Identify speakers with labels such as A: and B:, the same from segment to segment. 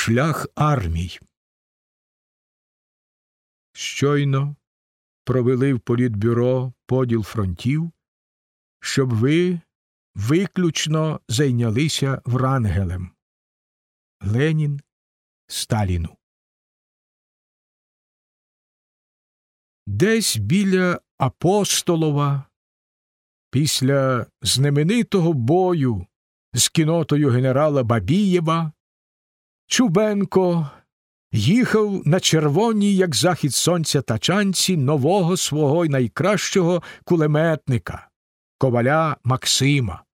A: Шлях армій. Щойно провели в політбюро поділ фронтів, щоб ви виключно зайнялися Врангелем. Ленін Сталіну. Десь біля Апостолова, після знаменитого бою з кінотою генерала Бабієва, Чубенко їхав на червоній, як захід сонця тачанці, нового свого й найкращого кулеметника коваля Максима.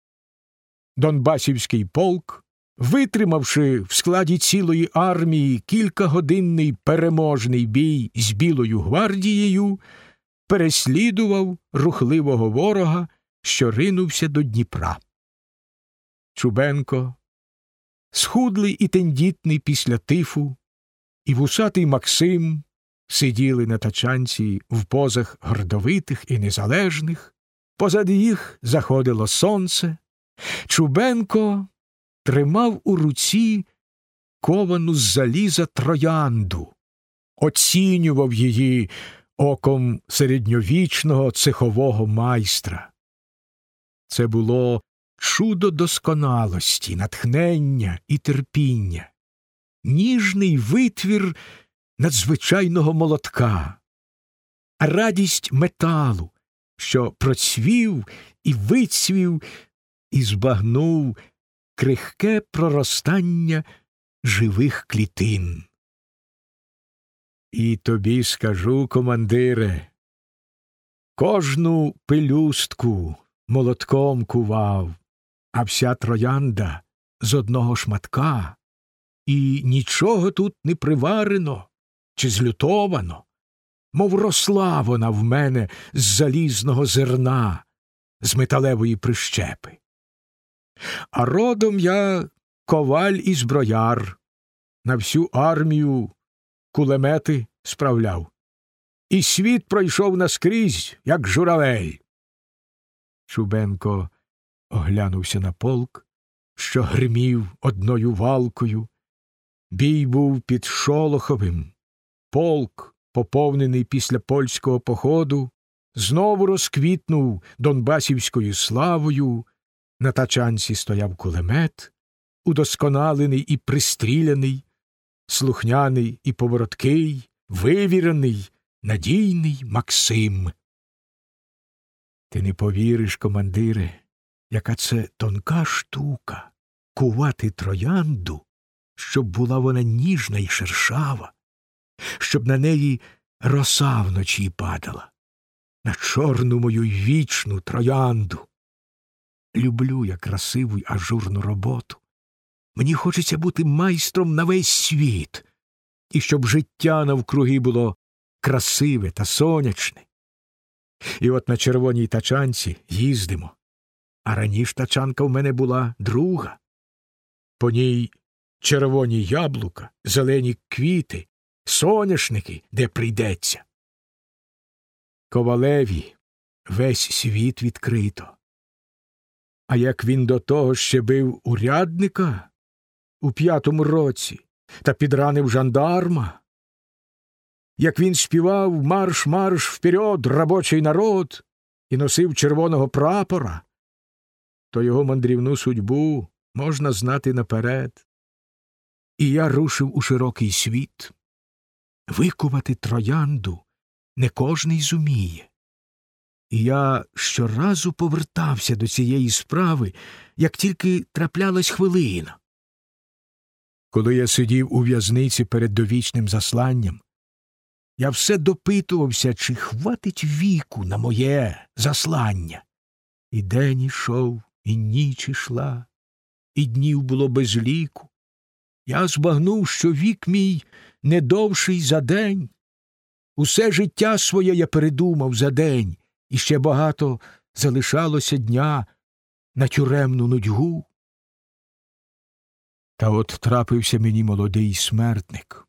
A: Донбасівський полк, витримавши в складі цілої армії кількагодинний переможний бій з Білою гвардією, переслідував рухливого ворога, що ринувся до Дніпра. Чубенко, схудлий і тендітний після тифу, і вусатий Максим сиділи на тачанці в позах гордовитих і незалежних, позад їх заходило сонце. Чубенко тримав у руці ковану з заліза троянду, оцінював її оком середньовічного цехового майстра. Це було чудо досконалості, натхнення і терпіння, ніжний витвір надзвичайного молотка, радість металу, що процвів і вицвів і збагнув крихке проростання живих клітин. І тобі скажу, командире, кожну пелюстку молотком кував, а вся троянда з одного шматка, і нічого тут не приварено чи злютовано, мов росла вона в мене з залізного зерна, з металевої прищепи. А родом я коваль і зброяр, на всю армію кулемети справляв, і світ пройшов наскрізь, як журавель. Чубенко оглянувся на полк, що гримів одною валкою. Бій був під Шолоховим. Полк, поповнений після польського походу, знову розквітнув донбасівською славою. На тачанці стояв кулемет, удосконалений і пристріляний, слухняний і повороткий, вивірений, надійний Максим. Ти не повіриш, командире, яка це тонка штука кувати троянду, щоб була вона ніжна і шершава, щоб на неї роса вночі падала, на чорну мою вічну троянду. Люблю я красиву й ажурну роботу. Мені хочеться бути майстром на весь світ, і щоб життя навкруги було красиве та сонячне. І от на червоній тачанці їздимо. А раніше тачанка в мене була друга. По ній червоні яблука, зелені квіти, соняшники, де прийдеться. Ковалеві весь світ відкрито. А як він до того ще бив урядника у п'ятому році та підранив жандарма, як він співав марш марш вперед, робочий народ, і носив червоного прапора, то його мандрівну судьбу можна знати наперед. І я рушив у широкий світ. Викувати троянду не кожний зуміє. І я щоразу повертався до цієї справи, як тільки траплялась хвилина. Коли я сидів у в'язниці перед довічним засланням, я все допитувався, чи хватить віку на моє заслання. І день ішов, і ніч ішла, і днів було без ліку. Я збагнув, що вік мій не довший за день. Усе життя своє я передумав за день, і ще багато залишалося дня на тюремну нудьгу. Та от трапився мені молодий смертник.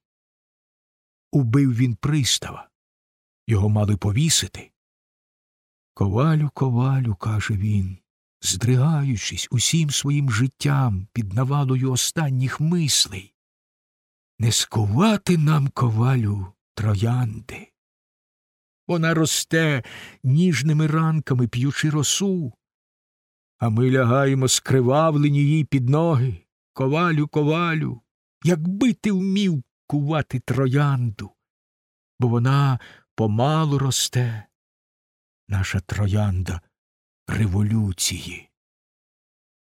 A: Убив він пристава. Його мали повісити. Ковалю, ковалю, каже він, здригаючись усім своїм життям під навалою останніх мислей. Не скувати нам ковалю троянди. Вона росте ніжними ранками, п'ючи росу, а ми лягаємо скривавлені їй під ноги. Ковалю, ковалю, якби ти вмів кувати троянду, бо вона помалу росте, наша троянда революції.